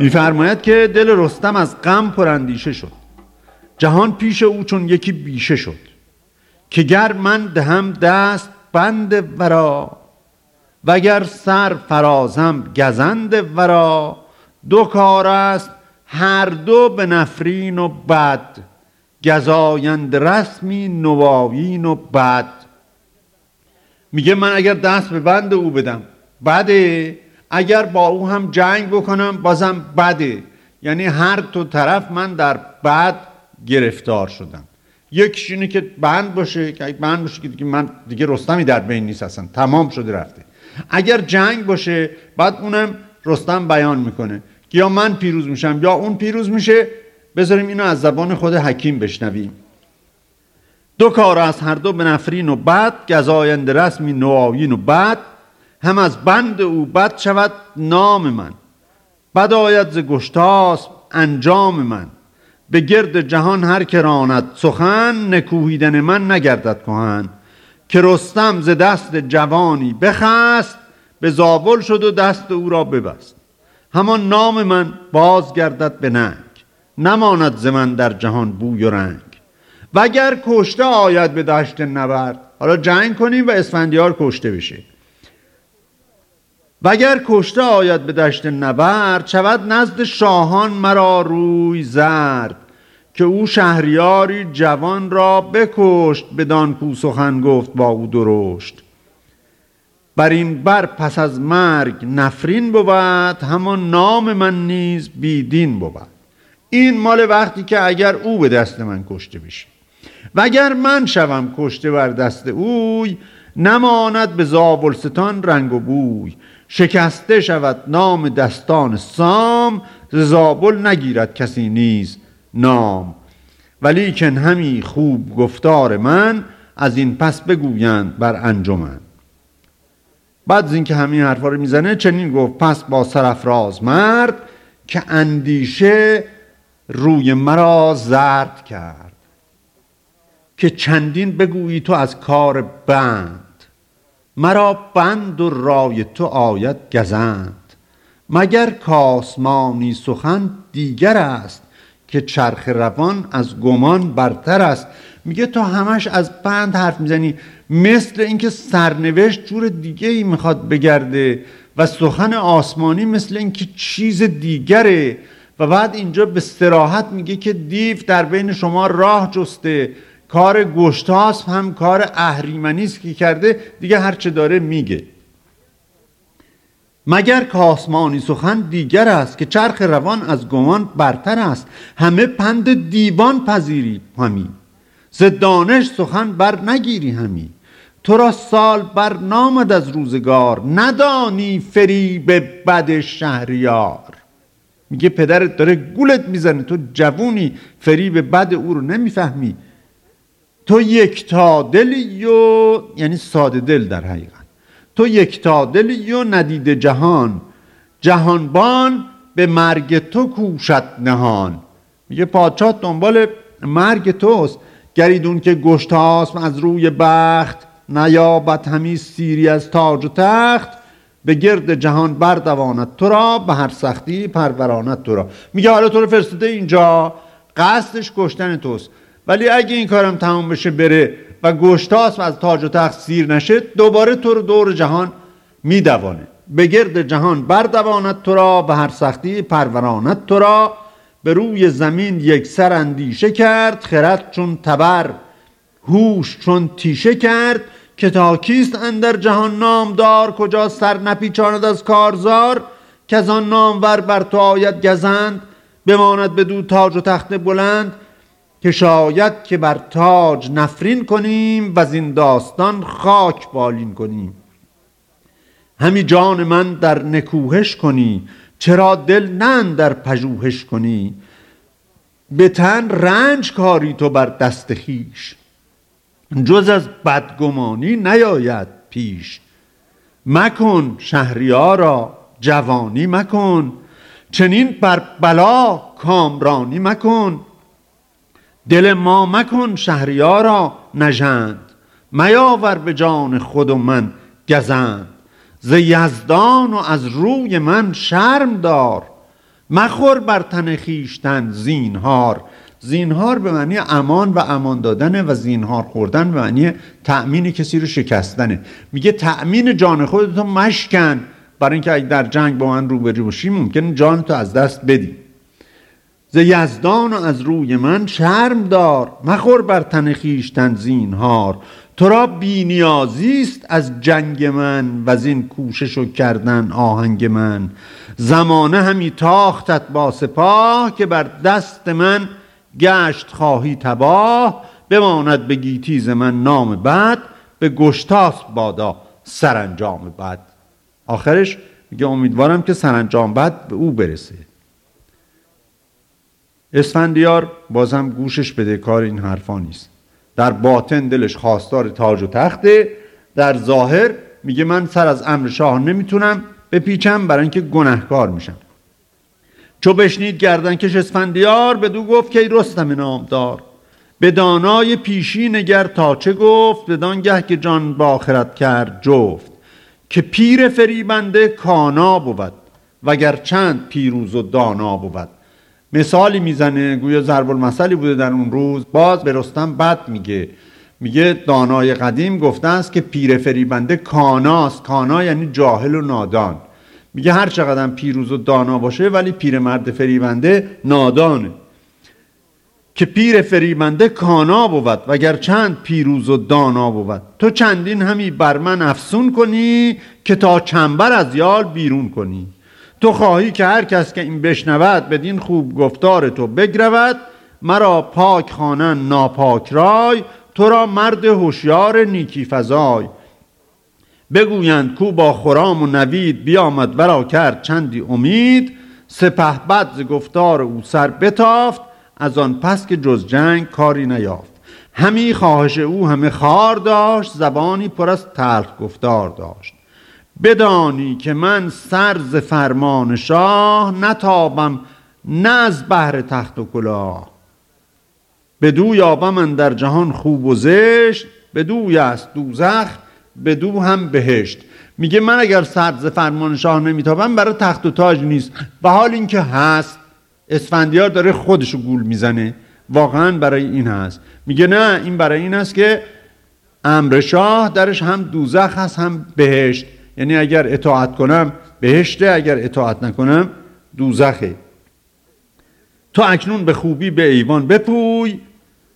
میفرماید که دل رستم از غم پراندیشه شد. جهان پیش او چون یکی بیشه شد. که گر من دهم دست بند ورا وگر سر فرازم گزند ورا دو کار است هر دو به نفرین و بد گزایند رسمی نواوین و بد. میگه من اگر دست به بند او بدم بده اگر با او هم جنگ بکنم بازم بده. یعنی هر دو طرف من در بد گرفتار شدم. یکیش اینه که بند باشه که بند باشه که من دیگه رستمی در بین نیست اصلا. تمام شده رفته. اگر جنگ باشه بعد اونم رستم بیان می‌کنه. که یا من پیروز میشم یا اون پیروز میشه. بذاریم اینو از زبان خود حکیم بشنویم. دو کار از هر دو به نفرین و بد گزاینده رسمی نوآیین و بد. هم از بند او بد شود نام من. بد آید ز گشتاس انجام من. به گرد جهان هر که راند سخن نکوهیدن من نگردد کهن. که رستم ز دست جوانی بخست به زابل شد و دست او را ببست. همان نام من باز گردد به ننگ نماند ز من در جهان بوی و رنگ. وگر کشته آید به دشت نبرد حالا جنگ کنیم و اسفندیار کشته بشه. وگر کشته آید به دشت نبرد شود نزد شاهان مرا روی زرد که او شهریاری جوان را بکشت بدان کو سخن گفت با او درشت. بر این بر پس از مرگ نفرین بود همان نام من نیز بیدین بود. این مال وقتی که اگر او به دست من کشته بشه. و اگر من شوم کشته بر دست اوی نماند به زابلستان رنگ و بوی. شکسته شود نام دستان سام زابل نگیرد کسی نیز نام. ولیکن همی خوب گفتار من از این پس بگویند بر انجمن. بعد از اینکه همین حرفا رو می‌زنه چنین گفت پس با سرفراز مرد که اندیشه روی مرا زرد کرد که چندین بگویی تو از کار بند. مرا بند و رای تو آید گزند. مگر کاسمانی سخن دیگر است که چرخ روان از گمان برتر است؟ میگه تو همش از بند حرف می‌زنی مثل اینکه سرنوشت جور دیگه ای می‌خواد بگرده و سخن آسمانی مثل اینکه چیز دیگره. و بعد اینجا به استراحت میگه که دیو در بین شما راه جسته کار گشتاس هم کار اهریمنی است که کرده دیگه هرچه داره میگه. مگر کاسمانی سخن دیگر است که چرخ روان از گمان برتر است. همه پند دیوان پذیری همی. ز دانش سخن بر نگیری همی. تو را سال بر نامد از روزگار ندانی فریب بد شهریار. میگه پدرت داره گولت می‌زنه تو جوونی فریب بد او رو نمی‌فهمی. تو یکتا دلی و یعنی ساده دل در حقیقت. تو یکتا دلی و ندید جهان. جهانبان به مرگ تو کوشد نهان. میگه پادشاه دنبال مرگ توست. گریدون که گشتاس از روی بخت نیابد همی سیری از تاج و تخت. به گرد جهان بردواند تو را به هر سختی پروراند تو را. میگه حالا تو رو فرستاده اینجا. قصدش کشتن توست. ولی اگه این کارم تمام بشه بره و گشتاسب از تاج و تخت سیر نشه دوباره تو رو دور جهان میدوانه. به گرد جهان بردواند تو را به هر سختی پروراند تو را. به روی زمین یک سر اندیشه کرد خرد چون تبر هوش چون تیشه کرد که تا کیست اندر جهان نامدار کجا سر نپیچاند از کارزار؟ که از آن نامور بر تو آید گزند بماند به دو تاج و تخت بلند. که شاید که بر تاج نفرین کنیم و این داستان خاک بالین کنیم. همی جان من در نکوهش کنی چرا دل نن در پژوهش کنی؟ به تن رنج کاری تو بر دست خیش جز از بدگمانی نیاید پیش. مکن شهریارا جوانی مکن چنین بر بلا کامرانی مکن. دل ما مکن شهریارا نژند. میاور به جان خود و من گزند. ز یزدان و از روی من شرم دار. مخور بر تن خیشتن زینهار. زینهار به معنی امان و امان دادن و زینهار خوردن به معنی تأمین کسی رو شکستنه. میگه تأمین جان خودتو مشکن. برای اینکه اگه در جنگ با من روبرو باشی ممکن جان تو از دست بدی. ز یزدان و از روی من شرم دار مخور بر تن خویشتن زینهار. تو را است از جنگ من و این کوشش و کردن آهنگ من. زمانه همی تاختت با سپاه که بر دست من گشت خواهی تباه. بماند به گیتیز من نام بد به گشتاس بادا سرانجام بد. آخرش میگه امیدوارم که سرانجام بد به او برسه. اسفندیار بازم گوشش بده کار این حرفا نیست. در باطن دلش خواستار تاج و تخته در ظاهر میگه من سر از امر شاه نمی‌تونم بپیچم برای اینکه گنهکار میشم. چو بشنید گردن کش اسفندیار دو گفت که ای رستم نامدار به دانای پیشی نگر تا چه گفت؟ بدانگه که جان با آخرت کرد جفت. که پیر فریبنده کانا بود وگر چند پیروز و دانا بود. مثالی می‌زنه گویا ضرب المثلی بوده در اون روز. باز به رستم بد میگه. میگه دانای قدیم گفته است که پیر فریبنده کاناست. کانا یعنی جاهل و نادان. میگه هر چقدر پیروز و دانا باشه ولی پیرمرد فریبنده نادانه. که پیر فریبنده کانا بود وگر چند پیروز و دانا بود. تو چندین همی بر من افسون کنی که تا چنبر از یال بیرون کنی. تو خواهی که هر کس که این بشنود بدین خوب گفتار تو بگرود مرا پاک خانن ناپاک رای تو را مرد هوشیار نیکی فزای. بگویند کو با خرام و نوید بیامد ورا کرد چندی امید سپه بد گفتار او سر بتافت از آن پس که جز جنگ کاری نیافت. همی خواهش او همه خار داشت زبانی پر از تلخ گفتار داشت. بدانی که من سرز فرمان شاه نتابم نه از بهر تخت و کلاه. بدو یابم من در جهان خوب و زشت بدوی است دوزخ بدو هم بهشت. میگه من اگر سرز فرمان شاه نمیتابم برای تخت و تاج نیست. و حال اینکه هست اسفندیار داره خودشو گول می‌زنه. واقعا برای این هست. میگه نه این برای این است که امر شاه درش هم دوزخ هست هم بهشت. یعنی اگر اطاعت کنم بهشته اگر اطاعت نکنم دوزخه. تو اکنون به خوبی به ایوان بپوی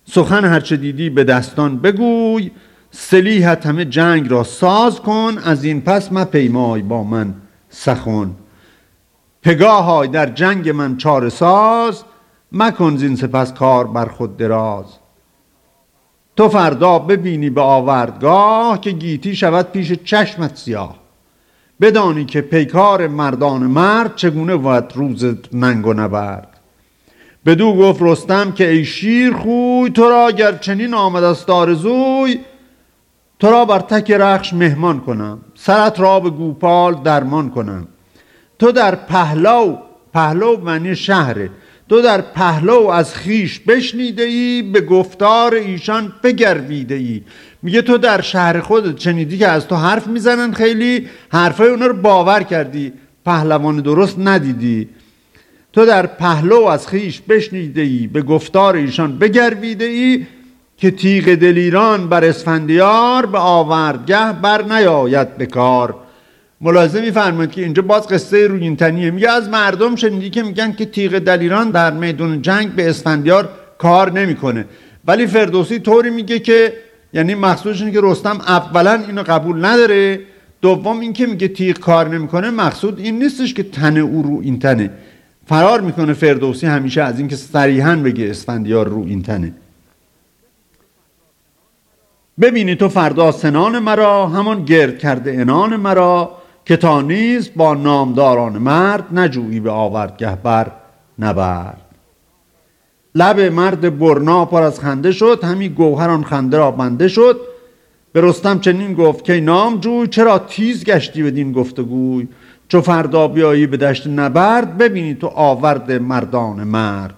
سخن هرچه دیدی به دستان بگوی سلیحت همه جنگ را ساز کن از این پس ما پیمای با من سخن. پگاه های در جنگ من چار ساز مکن زین سپس کار بر خود دراز. تو فردا ببینی به آوردگاه که گیتی شود پیش چشمت سیاه. بدانی که پیکار مردان مرد چگونه بود روز ننگ و نبرد. بدو گفت رستم که ای شیر خوی تو را اگر چنین آمد از آرزوی تو را بر تک رخش مهمان کنم. سرت را به گوپال درمان کنم. تو در پهلو پهلو معنی شهره تو در پهلو از خیش بشنیده ای به گفتار ایشان بگرویده ای میگه تو در شهر خودت شنیدی که از تو حرف می‌زنن خیلی حرفای اونا رو باور کردی پهلوان درست ندیدی. تو در پهلو از خیش بشنیده ای به گفتار ایشان بگرویده ای که تیغ دلیران بر اسفندیار به آوردگه بر نیاید به کار. ملاحظه میفرمایید که اینجا باز قصه روینتنیه. میگه از مردم شنیدی که میگن که تیغ دلیران در میدون جنگ به اسفندیار کار نمی‌کنه. ولی فردوسی طوری میگه که یعنی مقصودش اینه که رستم اولا اینو قبول نداره. دوم اینکه میگه تیغ کار نمی‌کنه مقصود این نیستش که تن او رو این تنه. فرار می‌کنه فردوسی همیشه از اینکه صریحا بگه اسفندیار رو این تنه. ببینی تو فردا سنان مرا همان گرد کرده انان مرا که تا نیز با نامداران مرد نجویی به آوردگه بر نبرد. لب مرد برنا پر از خنده شد همی گوهر آن خنده را بنده شد. به رستم چنین گفت که نام جوی چرا تیز گشتی بدین گفتگوی؟ چو فردا بیایی به دشت نبرد ببینی تو آورد مردان مرد.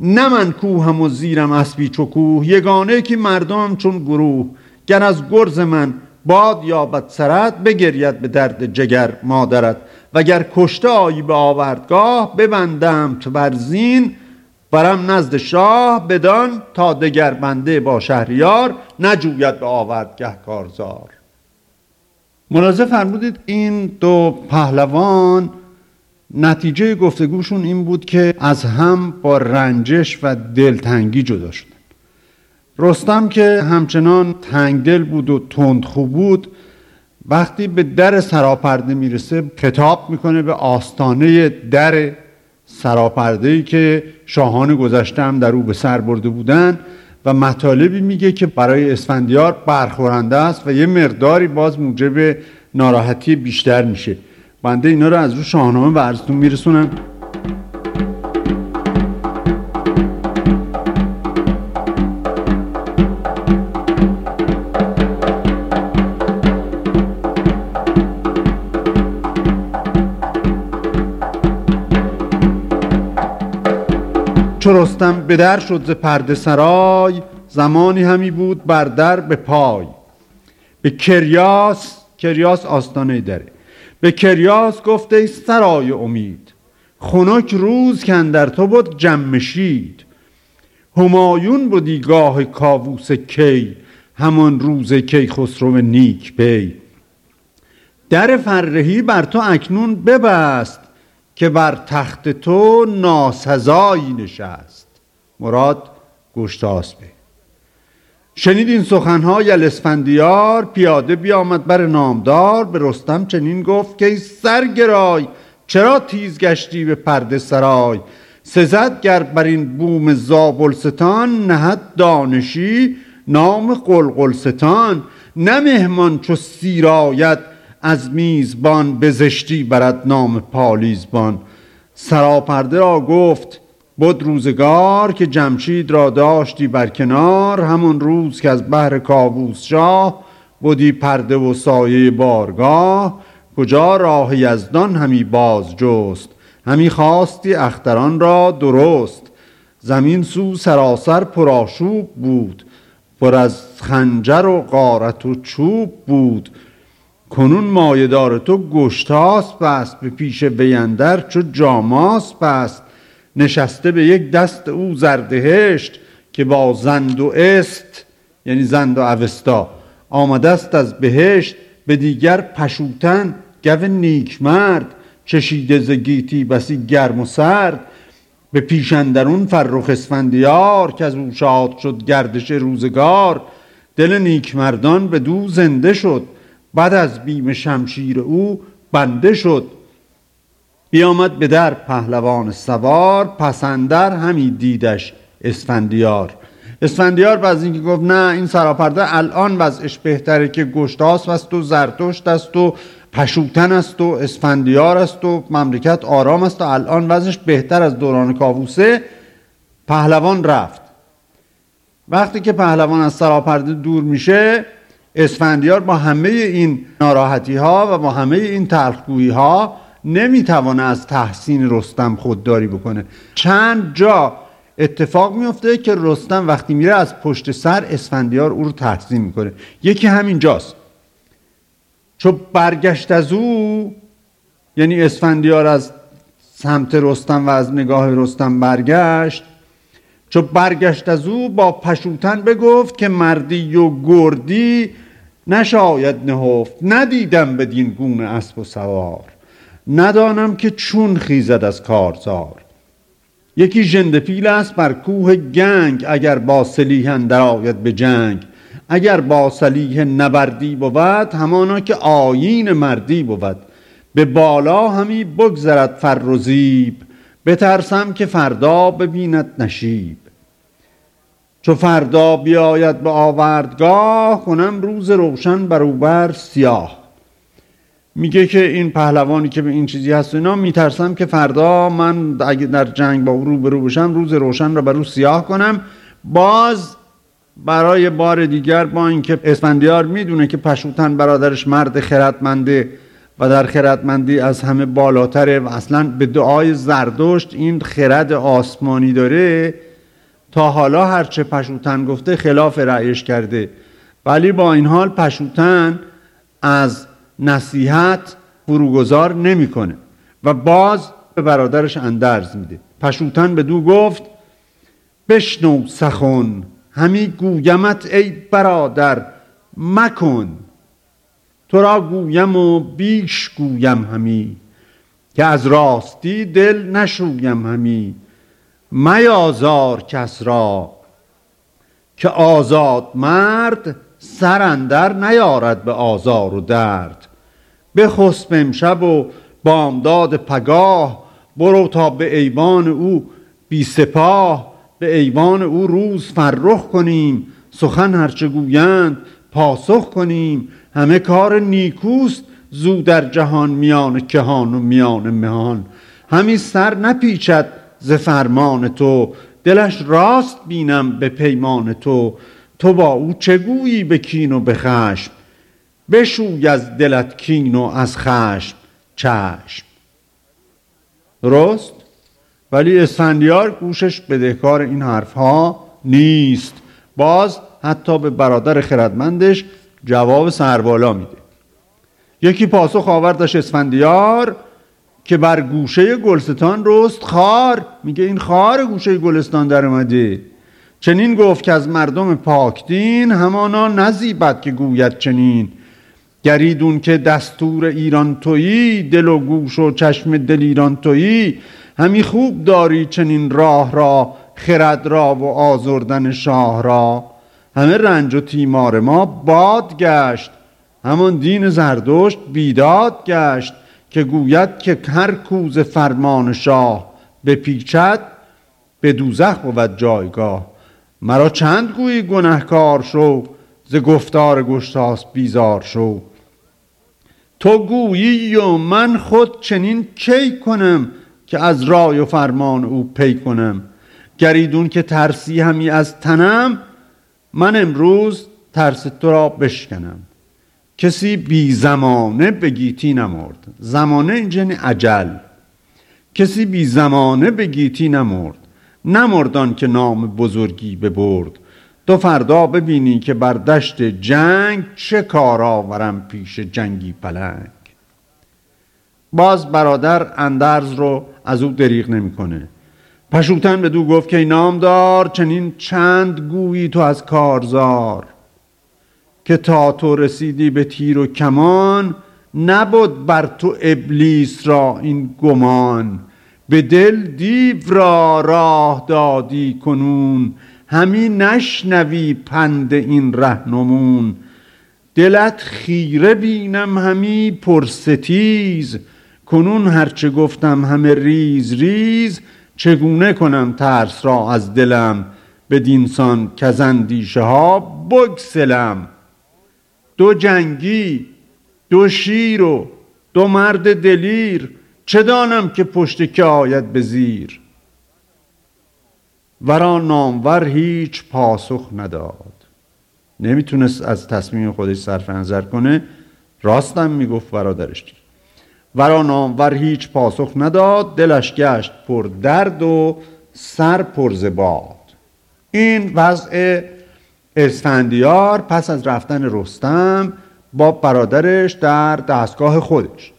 نه من کوهم و زیرم اسبی چو کوه یگانه که مردمم چون گروه. گر از گرز من باد یا سرت بگرید به درد جگر مادرت. وگر کشته آیی به آوردگاه ببندم تو بر زین. برم نزد شاه بدان تا دگر بنده با شهریار نجوید به آوردگه کارزار ملاحظه فرمودید این دو پهلوان نتیجه گفتگوشون این بود که از هم با رنجش و دلتنگی جدا شدن. رستم که همچنان تنگدل بود و تندخو بود وقتی به در سراپرده می‌رسه کتاب می‌کنه به آستانه در سراپرده ای که شاهان گذشته هم در او به سر برده بودن و مطالبی میگه که برای اسفندیار برخورنده است و یه مقداری باز موجب ناراحتی بیشتر میشه. بنده اینا رو از رو شاهنامه برزتون میرسونم. چو رستم به در شد ز پرده سرای زمانی همی بود بر در به پای. به کریاس کریاس آستانه دره. به کریاس گفته ای سرای امید خنک روز کن در تو بود جمشید همایون بودی گاه کاووس کی همان روز کی خسرو نیک پی. در فرهی بر تو اکنون ببست که بر تخت تو ناسزایی نشست. مراد گشتاسبه شنید این سخنهای الاسفندیار پیاده بیامد بر نامدار به رستم چنین گفت که ای سرگرای چرا تیز گشتی به پرده سرای؟ سزد گر بر این بوم زابلستان نهد دانشی نام قلقلستان. نه مهمان چو سیراید از میزبان به زشتی برد نام پالیزبان. سراپرده را گفت بود روزگار که جمشید را داشتی بر کنار همون روز که از بحر کاووس شاه بودی پرده و سایه بارگاه کجا راه یزدان همی باز جست همی خواستی اختران را درست. زمین سو سراسر پرآشوب بود پر از خنجر و غارت و چوب بود. کنون مایدار تو گشتاس بست به پیش ویندر چو جاماس بست نشسته به یک دست او زردهشت که با زند و است یعنی زند و اوستا. آمده است از بهشت به دیگر پشوتن گو نیکمرد. چشیده ز گیتی بسی گرم و سرد. به پیشندرون فرخ اسفندیار که از او شاد شد گردش روزگار. دل نیکمردان به دو زنده شد. بعد از بیم شمشیر او بنده شد. بیامد به در پهلوان سوار پسندر همی دیدش اسفندیار. اسفندیار بعد اینکه گفت نه این سراپرده الان وضعش بهتره که گشتاس است و زرتشت است و پشوتن است و اسفندیار است و مملکت آرام است و الان وضعش بهتر از دوران کاووسه. پهلوان رفت. وقتی که پهلوان از سراپرده دور میشه اسفندیار با همه این ناراحتی ها و با همه این تلخگویی ها نمی‌توانه از تحسین رستم خودداری بکنه. چند جا اتفاق میفته که رستم وقتی میره از پشت سر اسفندیار او رو تحسین می‌کنه. یکی همین جاست. چو برگشت از او یعنی اسفندیار از سمت رستم و از نگاه رستم برگشت چو برگشت از او با پشوتن بگفت که مردی و گردی نشاید نهفت ندیدم بدین گونه اسب و سوار. ندانم که چون خیزد از کارزار. یکی ژنده پیل است بر کوه گنگ اگر با سلیح اندر آید به جنگ. اگر با سلیح نبردی بود همانا که آیین مردی بود. به بالا همی بگذرد فر و زیب بترسم که فردا ببیند نشیب. چو فردا بیاید به آوردگاه کنم روز روشن بر او بر سیاه. میگه که این پهلوانی که به این چیزی هست اینا میترسم که فردا من اگه در جنگ با او رو بشم روز روشن رو بر او سیاه کنم. باز برای بار دیگر با اینکه اسفندیار می‌دونه که پشوتن برادرش مرد خردمنده و در خردمندی از همه بالاتره و اصلا به دعای زردشت این خرد آسمانی داره تا حالا هرچه پشوتن گفته خلاف رأیش کرده. ولی با این حال پشوتن از نصیحت فروگذار نمی‌کنه و باز به برادرش اندرز میده. پشوتن به دو گفت بشنو سخن همی گویمت ای برادر مکن. تو را گویم و بیش گویم همی که از راستی دل نشویم همی. میازار کس را که آزاد مرد سرندر نیارد به آزار و درد. بخسب امشب و بامداد پگاه برو تا به ایوان او بی سپاه به ایوان او روز فرخ کنیم. سخن هرچه گویند پاسخ کنیم. همه کار نیکوست زو در جهان میان کهان و میان مهان. همی سر نپیچد ز فرمان تو. دلش راست بینم به پیمان تو. تو با او چگویی به کین و به خشم؟ بشوی از دلت کین و از خشم. چشم. درست ولی اسفندیار گوشش بدهکار این حرف ها نیست. باز حتی به برادر خردمندش جواب سربالا میده. یکی پاسخ آوردش اسفندیار که بر گوشه گلستان رست خار. میگه این خار گوشه گلستان در اومده. چنین گفت که از مردم پاکدین همانا نزیبد که گوید چنین. گریدون که دستور ایران تویی دل و گوش و چشم دل ایران تویی. همی خوب داری چنین راه را خرد را و آزردن شاه را. همه رنج و تیمار ما باد گشت همان دین زردشت بیداد گشت. که گوید که هر کوز فرمان شاه بپیچد به دوزخ بود جایگاه. مرا چند گویی گنهکار شو ز گفتار گشتاس بیزار شو. تو گویی و من خود چنین کی کنم که از رای و فرمان او پی کنم؟ گریدون که ترسی همی از تنم من امروز ترس تو را بشکنم. کسی بی زمانه به گیتی نمرد. زمانه اینجا عجل کسی بی زمانه به گیتی نمرد. نمردان که نام بزرگی ببرد. تو فردا ببینی که بر دشت جنگ چه کار آورم پیش جنگی پلنگ. باز برادر اندرز رو از او دریغ نمی‌کنه. پشوتن به دو گفت که نامدار چنین چند گویی تو از کارزار. که تا تو رسیدی به تیر و کمان نبود بر تو ابلیس را این گمان. به دل دیو را راه دادی کنون همی نشنوی پند این رهنمون. دلت خیره بینم همی پرستیز کنون هرچه گفتم همه ریز ریز. چگونه کنم ترس را از دلم؟ به دینسان کزندیشه ها بگسلم. دو جنگی دو شیر و دو مرد دلیر چه دانم که پشت که آید به زیر؟ ورا نامور هیچ پاسخ نداد. نمی‌تونست از تصمیم خودش صرف نظر کنه راستم می‌گفت برادرش ورا نامور هیچ پاسخ نداد دلش گشت پر درد و سر پر زباد. این وضع اسفندیار پس از رفتن رستم با برادرش در دستگاه خودش.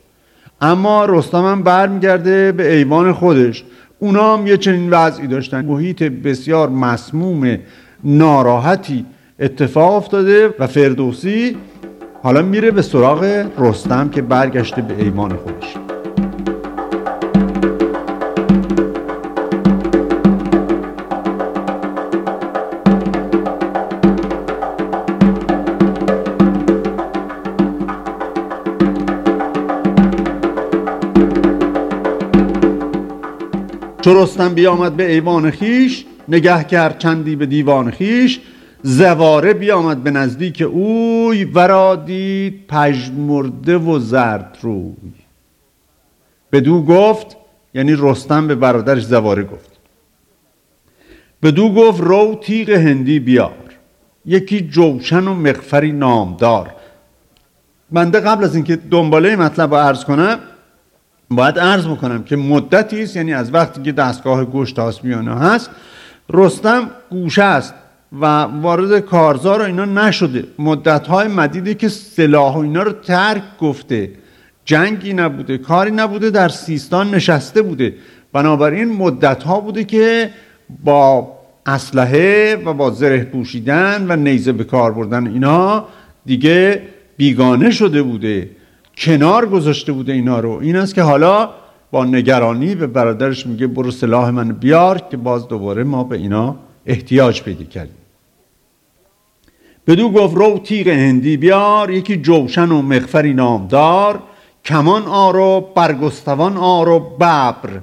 اما رستم هم برمیگرده به ایوان خودش. اونا هم یه چنین وضعی داشتن. محیط بسیار مسموم ناراحتی اتفاق افتاده و فردوسی حالا میره به سراغ رستم که برگشته به ایوان خودش. چو رستم بیامد به ایوان خیش نگه کرد چندی به دیوان خیش زواره بیامد به نزدیک اوی ورا دید پژمرده و زرد روی. بدو گفت یعنی رستم به برادرش زواره گفت. بدو گفت رو تیغ هندی بیار. یکی جوشن و مغفری نامدار. بنده قبل از اینکه دنباله مطلب رو عرض کنم باید عرض بکنم که مدتی است یعنی از وقتی که دستگاه گوشت آسمیانه هست رستم گوشه است و وارد کارزار و اینا نشده. مدت های مدیدی که سلاح و اینا رو ترک گفته. جنگی نبوده کاری نبوده در سیستان نشسته بوده. بنابراین مدت ها بوده که با اسلحه و با زره پوشیدن و نیزه به کار بردن اینا دیگه بیگانه شده بوده. کنار گذاشته بوده اینا رو. این است که حالا با نگرانی به برادرش میگه برو سلاح من بیار که باز دوباره ما به اینا احتیاج پیدا کردیم. بدو گفت رو تیغ هندی بیار یکی جوشن و مغفری نامدار کمان آرو برگستوان آرو ببر.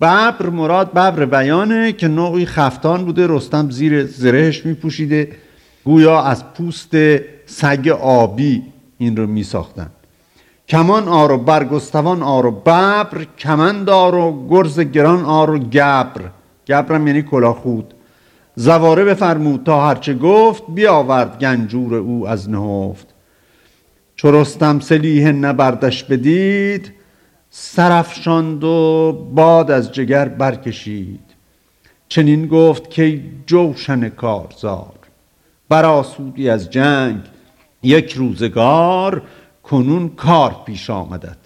ببر مراد ببر بیانه که نوعی خفتان بوده رستم زیر زرهش میپوشیده گویا از پوست سگ آبی این رو میساختن. کمان آرو برگستوان آرو ببر کمند آرو گرز گران آرو گبر. گبرم یعنی کلاخود زواره بفرمود تا هرچه گفت بیاورد گنجور او از نهفت. چو رستم سلیح نبردش بدید سرفشاند و باد از جگر برکشید. چنین گفت که جوشن کارزار براسودی از جنگ یک روزگار کنون کار پیش آمدد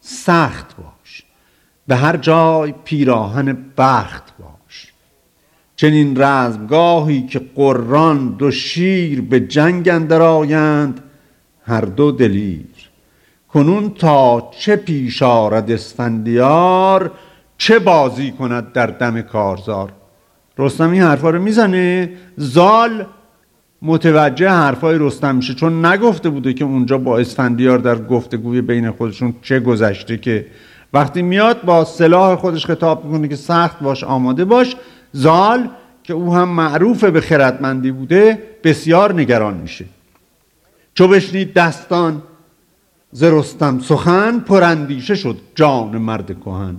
سخت باش. به هر جای پیراهن بخت باش. چنین رزمگاهی که قران دو شیر به جنگ اندر آیند هر دو دلیر. کنون تا چه پیش آرد اسفندیار چه بازی کند در دم کارزار. رستم این حرفا رو می‌زنه؟ زال متوجه حرفای رستم میشه. چون نگفته بوده که اونجا با اسفندیار در گفتگوی بین خودشون چه گذشته که وقتی میاد با سلاح خودش خطاب می‌کنه که سخت باش آماده باش زال که او هم معروف به خردمندی بوده بسیار نگران میشه. چو بشنید دستان ز رستم سخن پراندیشه شد جان مرد کهن.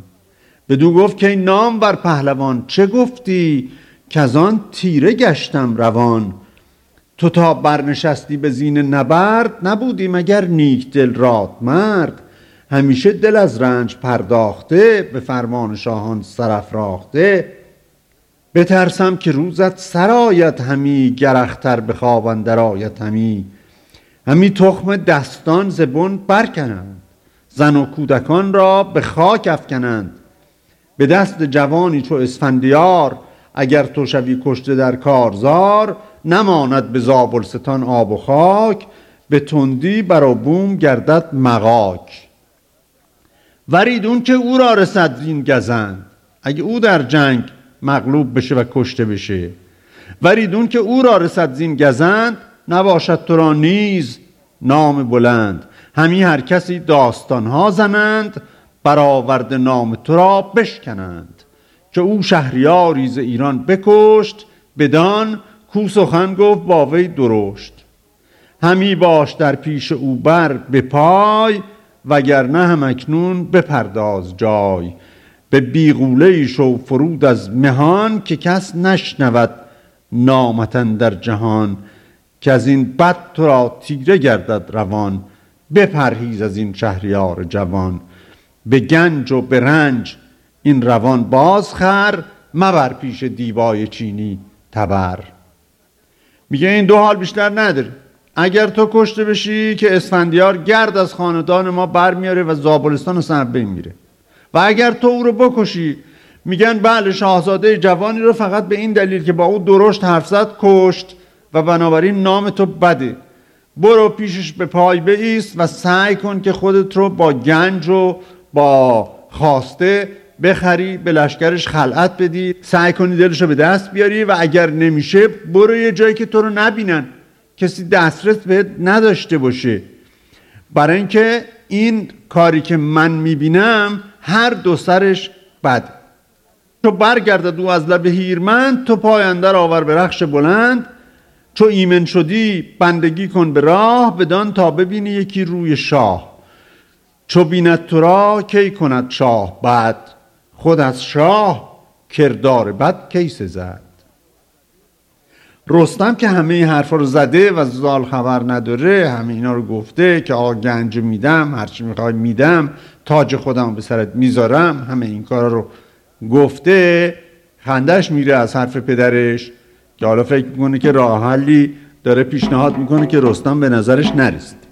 بدو گفت که نام بر پهلوان چه گفتی؟ که از آن تیره گشتم روان. تو تا برنشستی به زین نبرد نبودی مگر نیک دل راد مرد؟ همیشه دل از رنج پرداخته به فرمان شاهان سرافراخته بترسم که روزت سرایت همی گرختر به خواب اندر همی. همی تخم دستان زبون برکنند زن و کودکان را به خاک افکنند. به دست جوانی چو اسفندیار اگر تو شوی کشته در کارزار نماند به زابلستان آب و خاک به تندی بر بوم گردد مغاک. وریدون که او را رسد زین گزند. اگه او در جنگ مغلوب بشه و کشته بشه. وریدون که او را رسد زین گزند نباشد تو را نیز نام بلند. همی هر کسی داستانها زنند برآورد نام تو را بشکنند. که او شهریاری ز ایران بکشت بدان کو سخن گفت با وی درشت. همی باش در پیش او بر به پای وگرنه هم اکنون بپرداز جای. به بیغوله شو فرود از مهان که کس نشنود نامتن در جهان. که از این بد تو را تیره گردد روان بپرهیز از این شهریار جوان. به گنج و به رنج این روان بازخر مبر پیش دیبای چینی تبر. میگه این دو حال بیشتر نداره. اگر تو کشته بشی که اسفندیار گرد از خاندان ما برمیاره و زابلستان سر میره و اگر تو او رو بکشی میگن بله شاهزاده جوانی رو فقط به این دلیل که با او درشت حرف زد کشت و بنابراین نام تو بده. برو پیشش به پای بیست و سعی کن که خودت رو با گنج و با خواسته بخری به لشکرش خلعت بدی سعی کنی دلش رو به دست بیاری و اگر نمیشه برو یه جایی که تو رو نبینن. کسی دسترس بهت نداشته باشه. برای اینکه این کاری که من می‌بینم هر دو سرش بد تو برگردد او از لب هیرمند تو پایندر آور به رخش بلند. چو ایمن شدی بندگی کن به راه بدان تا ببینی یکی روی شاه. چو بیند تو را کی کند شاه بد خود از شاه کردار بد کی سزد. رستم که همه این حرفا رو زده و زال خبر نداره همه اینا رو گفته که آقا گنج میدم هرچی می‌خوای میدم تاج خودم به سرت می‌ذارم همه این کارا رو گفته خندش میره از حرف پدرش که حالا فکر می‌کنه که راه حلی داره پیشنهاد می‌کنه که رستم به نظرش نرسید.